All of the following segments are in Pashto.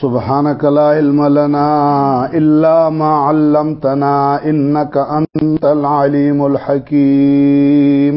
سبحانك لا علم لنا إلا ما علمتنا إنك أنت العليم الحكيم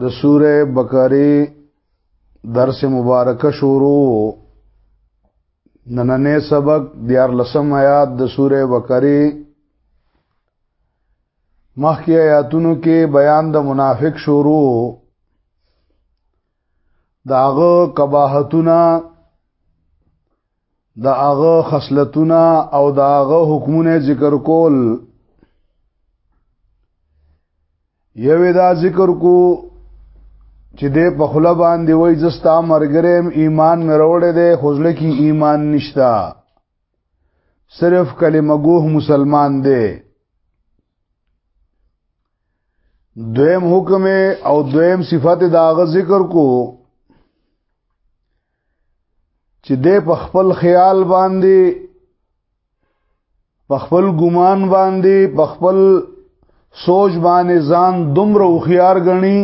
د سوره بقره درس مبارک شروع نننې سبق دیار لسم آیات د سوره بقره مخکې آیاتونو کې بیان د منافق شروع داغه قباحتونه دا هغه خصلتونه او دا هغه حکمونه ذکر کول یوه دا ذکر کو چې دې په خله باندې وای زستا مرګریم ایمان مروړې دې خوځله کې ایمان نشتا صرف کلمه ګوه مسلمان دې دویم حکم او دویم صفت داغه ذکر کو چې د په خپل خیال باندې په خپل ګمان باندې په خپل سوچ باندې ځان دومره وخيار غني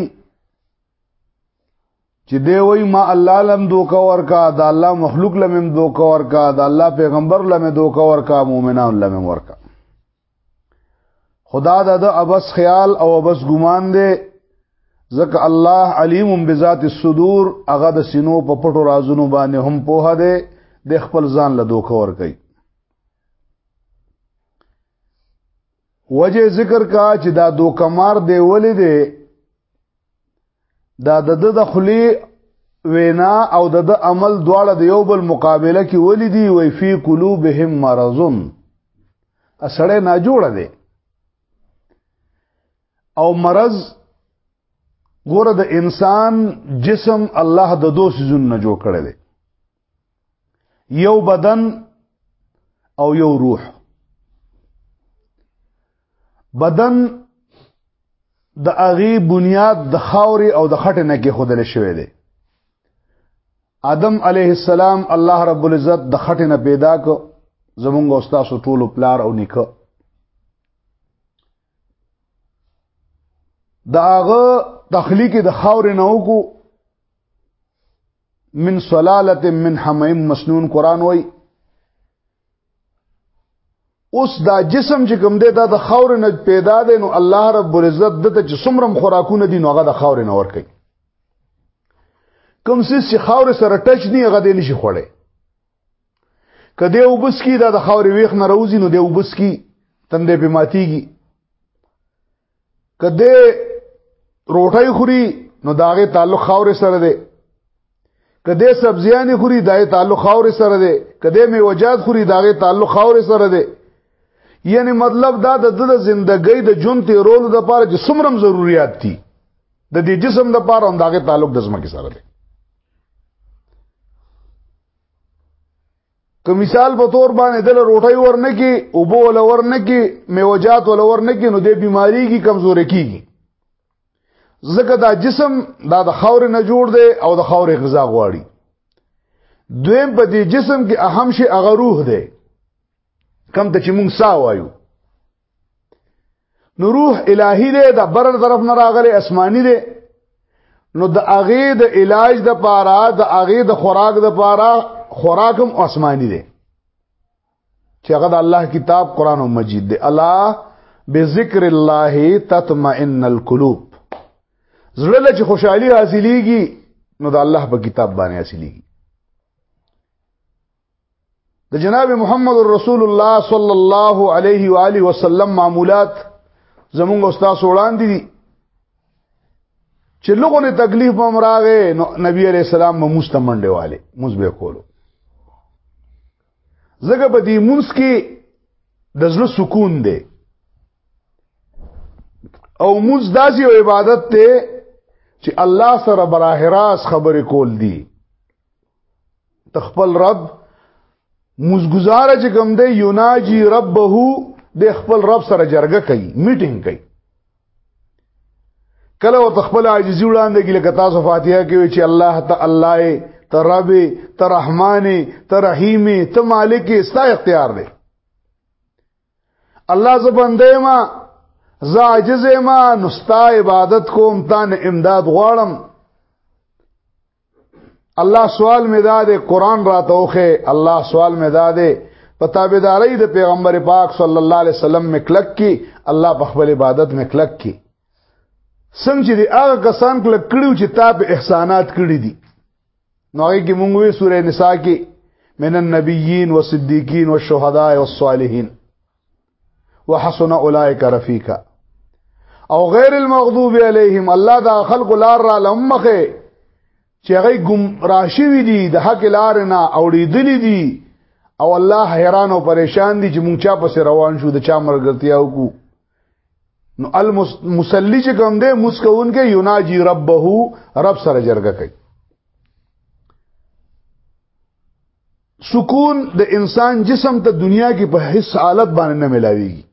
چې دی وای ما الله لم دوکا ورکا دا الله مخلوق لم دوکا ورکا دا الله پیغمبر لم دوکا ورکا مؤمنان لم ورکا خدا دا د ابس خیال او ابس ګمان دی ځکه الله علیم بذات الصدور هغه د سینو په پټو رازونو باندې هم پوه دی د خپل ځان له دوکه ور کوي وجه ذکر کا چې دا دوکمار دی ولې دی دا د د خلی وینا او د د عمل دواړه د یو بل مقابله کې ولې دی وی فی قلوبهم مرضون اسړې نه جوړ دی او مرض ګوره د انسان جسم الله د دوه سيزونو نه جوړ کړی دی یو بدن او یو روح بدن د اغي بنیاد د خاوري او د خټه نه کې خودل شوی دی آدم علیه السلام الله رب العزت د خټه نه پیدا کو زمونږ استاد ټولو پلار او نیکه دا هغه تخلیق د خاور نه وکړو من سلاله من حمیم مسنون قران وای اوس دا جسم چې کوم دی دا د خاور نه پیدا دی نو الله رب العزت دته چې څومره خوراکونه دي نو هغه د خاور نه ور کوي کوم چې خاور سره ټچ نه هغه دی نشي خوړی کدی وبس کی دا د خاور ویخ نه روزي نو دی وبس کی تندې په ماتيږي کده روټي خوري نو داغه تعلق خاور سره دی کده سبزیانی خوري دای تعلق خاور سره دی کده میوجات خوري داغه تعلق خاور سره دی یعنی مطلب دا د د زندګۍ د جون تیرولو د پاره چې سمرم ضرورت دي د دې جسم د پاره هم داغه تعلق د زمکه سره دی که مثال په تور باندې دل روټي ورنه کی او بو ول ورنه کی میوجات ول ورنه کی نو د بیماری کی کمزوري کیږي ځکه دا جسم دا د خاور نه جوړ دی او د خاور غذا غواړي دویم په دې جسم کې اهم شی هغه روح دی کم ته چې مونږ سا وایو نو روح الهی دی د بر طرف نه راغلی آسمانی دی نو د اغه د علاج د پاره د اغه د خوراک د پاره خوراکم آسمانی دی چې هغه د الله کتاب قران او مجید دی الله بذکر الله تطمئن القلوب زړه چې خوشحالي حاصلېږي نو د الله په کتاب باندې حاصلېږي د جناب محمد رسول الله صلی الله علیه و آله وسلم معمولات زمونږ استاد وړاندې دي چې لغونه تکلیف به مراغه نبی علی السلام مو مستمنډه والے موږ به کولو زګه په دې مونږ کې د زړه سکون دی او موږ داسې عبادت ته چې الله سره براه راست خبرې کول دي تخپل رب مزګزار چې کوم دی یوناجی ربه د خپل رب سره جرګه کوي میټینګ کوي کله او تخپل عاجزی وړاندې کې لکه تاسو فاتحه کې وی چې الله تعالی ته رب ته رحمان ته رحیم ته مالک استا اختیار دی الله زبندې ما زه عاجز ما نستا عبادت کوم تان امداد غواړم الله سوال مې دا دی قران راته وخه الله سوال مې دا دی په تابعداري د پیغمبر پاک صلی الله علیه وسلم مکلک کی الله په خپل عبادت مکلک کی څنګه چې دی هغه کسان کلک کړیو چې تا په احسانات کړی دي نو هغه کې مونږ وی سورې نساء کې من النبیین والصدیقین والشهداء والصالحین وحسن اولئک رفیقا او غیر المغضوب علیهم الله دا خلق لار را لمخه چې هغه گم راشي وي دي د حق لار نه اوړېدلې دي او الله حیران او پریشان دي چې مونږ چا پس روان شو د چا مرګرتیا وکړو نو المصلی چې کوم دی مسکون کې یناجی ربه رب سره جرګه کوي سکون د انسان جسم ته دنیا کې په هیڅ حالت باندې نه ملاويږي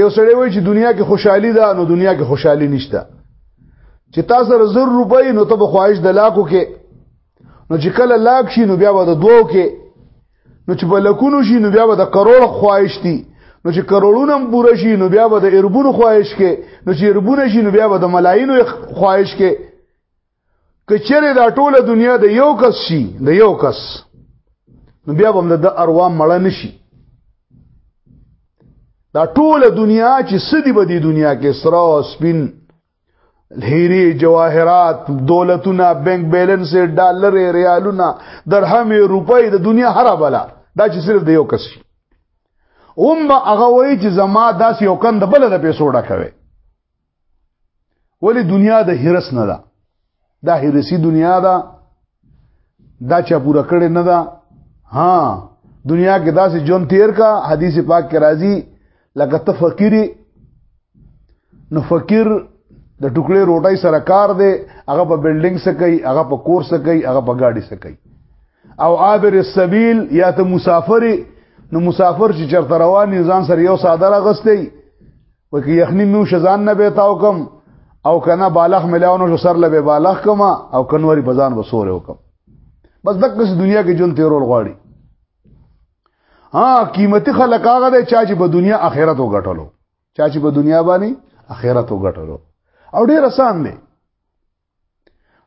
یو سړی وایي چې دنیا کې خوشحالي ده نو دنیا کې خوشحالي نشته چې تاسو سره زر روپۍ نو ته به خواهش د لاکو کې نو چې کله لاک شي نو بیا به د دوو کې نو چې په لکونو شي نو بیا به د کروڑ خواهش دي نو چې کروڑونه هم پوره شي نو بیا به د اربونو خواهش کې نو چې اربونه شي نو بیا به د ملاینو خواهش کې کچره دا ټوله دنیا د یو کس شي د یو کس نو بیا هم د اروا مړ نشي دا ټوله دنیا چې سدي به دي دنیا کې سره او سپین هيري جواهرات دولتونه بانک بیلانس ډالر ریالونه درهم روپۍ د دنیا هر بلا دا چې صرف د یو کس شي هم هغه وایي چې زما داس یو کند بل د پیسو ډکوي ولی دنیا د هرس نه ده دا هرسی دنیا ده دا چا پورا کړی نه ده ها دنیا کې داسې جون تیر کا حدیث پاک کې راځي لکه ته فقيري نو فقير د ټوکړې روټۍ سره کار دی هغه په بلډینګ سره کوي هغه په کور سره کوي هغه په گاډي سره کوي او عابر السبيل یا ته مسافر نو مسافر چې چرته روان ځان سره یو ساده راغستې وکي یخنی میو شزان نه بیتاو کم او کنه بالغ ملاونو شو سر لبه بالغ کما او کنوري بزان وسوره وکم بس دغه دنیا کې جون تیرول غواړي ها قیمتي خلک هغه دی چا چې په دنیا آخرت وګټلو چا چې په دنیا باندې آخرت وګټلو او ډیر آسان دی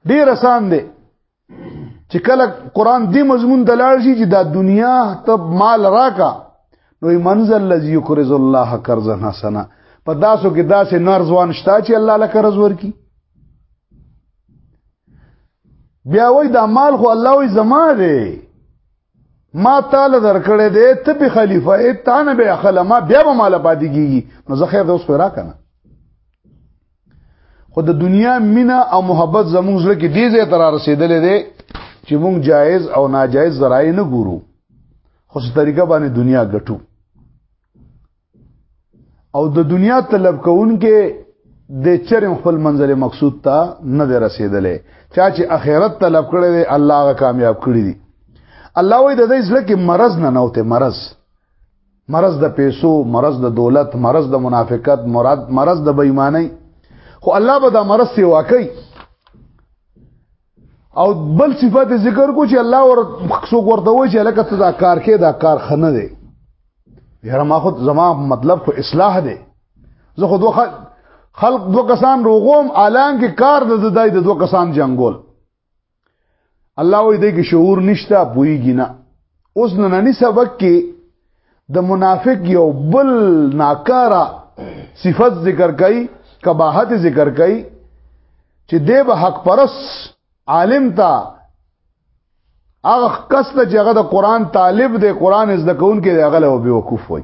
ډیر آسان دی چې کله قران دې مضمون ته لاړ شي چې دا دنیا ته مال راکا نو منزل الذي يقرض الله قرضا حسنا په داسو کې داسې نارزوان شته چې الله له قرض ورکي بیا وای دا مال خو الله وي زما دی ما تعالی درکړې دې ته په خلیفہ ته نه به خلما بیا به مال پاتې کیږي نو زه خیر دوس پیرا کنه خو د دنیا مینا او محبت زموږ زړه کې دې ځای تر رسیدلې ده چې موږ جایز او ناجایز ذرایع نه ګورو خو څه طریقه باندې دنیا ګټو او د دنیا طلب کوونکې د چرم خپل منزل مقصود ته نه دی رسیدلې چا چې اخرت طلب کړی دی الله غا کامیاب کړی دی الله وې د دې ځل کې مرض نه نوته مرض مرز د پیسو مرز د دولت مرز د منافقت مراد مرز د بېمانۍ خو الله به دا مرز سی واکي او بل صفات ذکر کو چې الله ور څوک ورته وایي چې لکه ته دا کار کې دا کار خنه دی یاره ما خود زما مطلب خو اصلاح دی زه خو دوه خلق دو کسان روغوم الان کې کار د دای د دو کسان جنگول الله وې دې کې شعور نشته پويږي نه اوس نننی سبق کې د منافق یو بل ناکاره صفت ذکر کړي کباحت ذکر کړي چې دې به حق پرس عالم تا هغه کس ته چې هغه د قران طالب دی قران زده کوونکی دی هغه له بیوقوف وي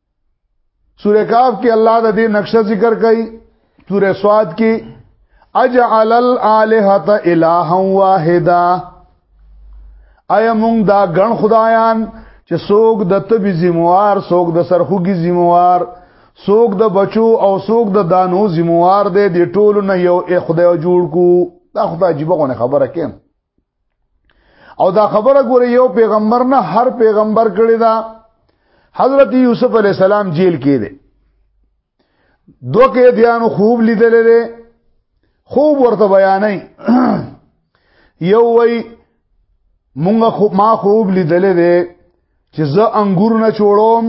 سوره کاف کې الله د دې نقشه ذکر کړي سوره سواد کې اجعل الالهه الها واحده ایا مونږ دا ګڼ خدایان چې څوک د تبي زموار څوک د سرخوږي زموار څوک د بچو او څوک د دانو زموار دی د ټولو نه یو خدای جوړ کو دا خدای عجیبه غونه خبره کیم او دا خبره ګوره یو پیغمبر نه هر پیغمبر کړی دا حضرت یوسف علی السلام جیل کې دی دوه کې دیانو خوب لیدل لري خوب ورته بیانې یو وای مونږه خوب ما خوب لیدل لري چې زه انګور نه چوړوم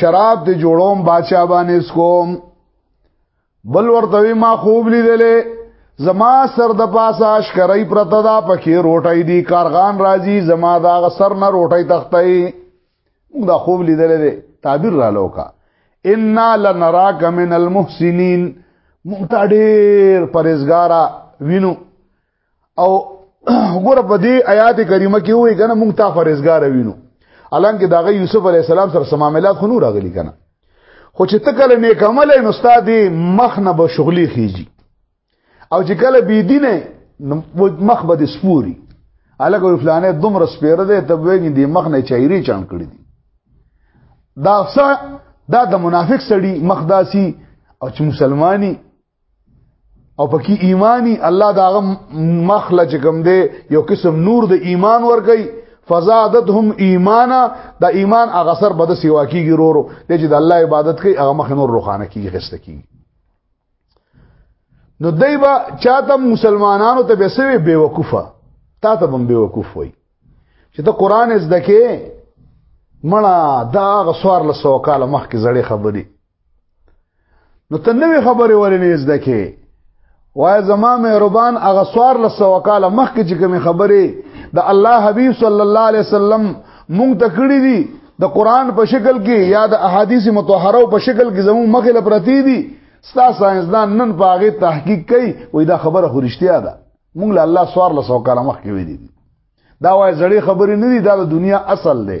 شراب دې جوړوم باچا باندې سکوم بل ورته ما خوب لیدلې زما سر د پاسه اشکرای پرته دا پکې روټي دي کارغان راځي زما دا سر نه روټي تختای دا خوب لیدلې تعبیر را لوکا ان لنراک من المحسنین مونږ ته ډیر پرېزګارا وینو او ګور په دې آیات کریمه کې وایي کنه مونږ تا فرزګار وینو الان کې داغه یوسف علی السلام سره سماملات خنو راغلي کنه خو چې تکل نیک عمل نو استاد مخ نه به شغلي خيږي او چې کله بی دینه مخ به د سپوري الګو فلانه دومره سپیره ده ته وګین دی مخ نه چایری چان کړی دی دا څه دا د منافق سړی مخداسي او چې مسلمانی او پکې ایمانی الله دا مخلج کوم دی یو قسم نور د ایمان ورګي فزادتهم ایمانا دا ایمان هغه سر بده سیوا کیږي رورو د چې د الله عبادت کوي هغه مخ نور روخانه کیږي خسته کیږي نو دایبا چاته مسلمانانو ته بسوي بیوقوفه تا ته هم بیوقوف وای چې ته قران زده کې مړه دا غسوار لسو کال مخکې زړې خبرې نو ته نوې خبرې ولې نه زده کې وای زما مهربان هغه سوار لسو کاله مخکې چې کومې خبرې د الله حبیب صلی الله علیه وسلم مونږ ته کړې دي د قران په شکل کې یا د احادیث متطهره په شکل کې زموږ مخې لپاره پرتی دي ستا ساينسدان نن په هغه تحقیق کوي وای دا خبره خو رښتیا ده مونږ له الله سوار لسو کاله مخکې وې دي دا وای زړې خبرې نه دي دا د دنیا اصل دی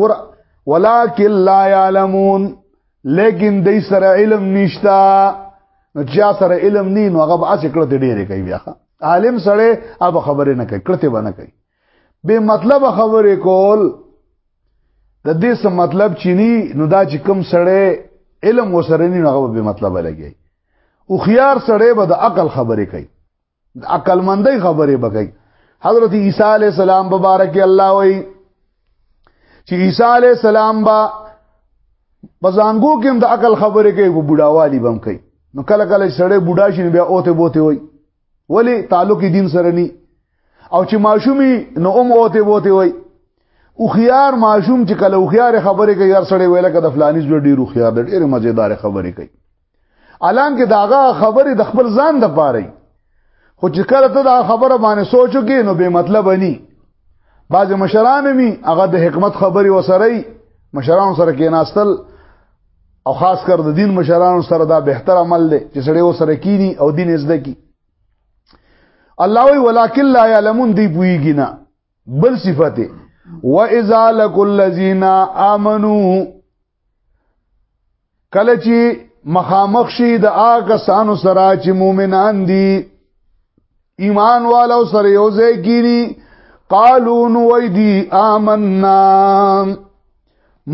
ګور ولکن لا يعلمون لیکن دې سره علم نشتا نو چا سره علم ني نو هغه به اسې کړه دې ډېرې کوي بیا عالم سره اب خبره نه کوي کړته به نه کوي به مطلب خبره کول د دې څه مطلب چینی نو دا چې کم سره علم وسره نه هغه به مطلب لګي او خيار سره به د عقل خبره کوي عقل مندي خبره بګي حضرت عیسی علی السلام مبارک الله وای چې عیسی علی السلام با بزانګو کې هم د عقل خبره کوي په بډاوالي بم کوي نو کله کله سړی بډا شي بیا اوته بوته وای ولی تعلق دین سره ني او چې ماشومی نو اوم اوته بوته وای او خيار ماشوم چې کله او خيار خبره کوي هر سړی ویل کده فلانیز ډیر خيار ډیر مزیدار خبره کوي الان کې داغه خبره د خپل ځان د پاره خو چې کله ته دا خبره باندې سوچو کې نو به مطلب ني بعض مشران می هغه د حکمت خبري وسره مشران سره کې ناستل او خاص کر د دین مشران سره دا بهتر عمل دی چې سړی وسره کینی او دین زده کی الله وی ولکن لا یعلمون دی پویږي نه بل صفته واذا لكل الذين امنوا کله چې مخامخ شي د هغه سانو سره چې مؤمنان دي ایمان والو سره یو ځای کیږي قالو نو وای دي آمنا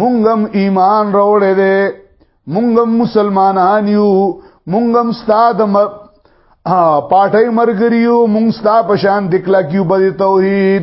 مونږم ایمان راوړې دي مونږم مسلمانان یو مونږم ستاد پاټای مرګریو مونږ ستا پشان دکلا کیو بده توحید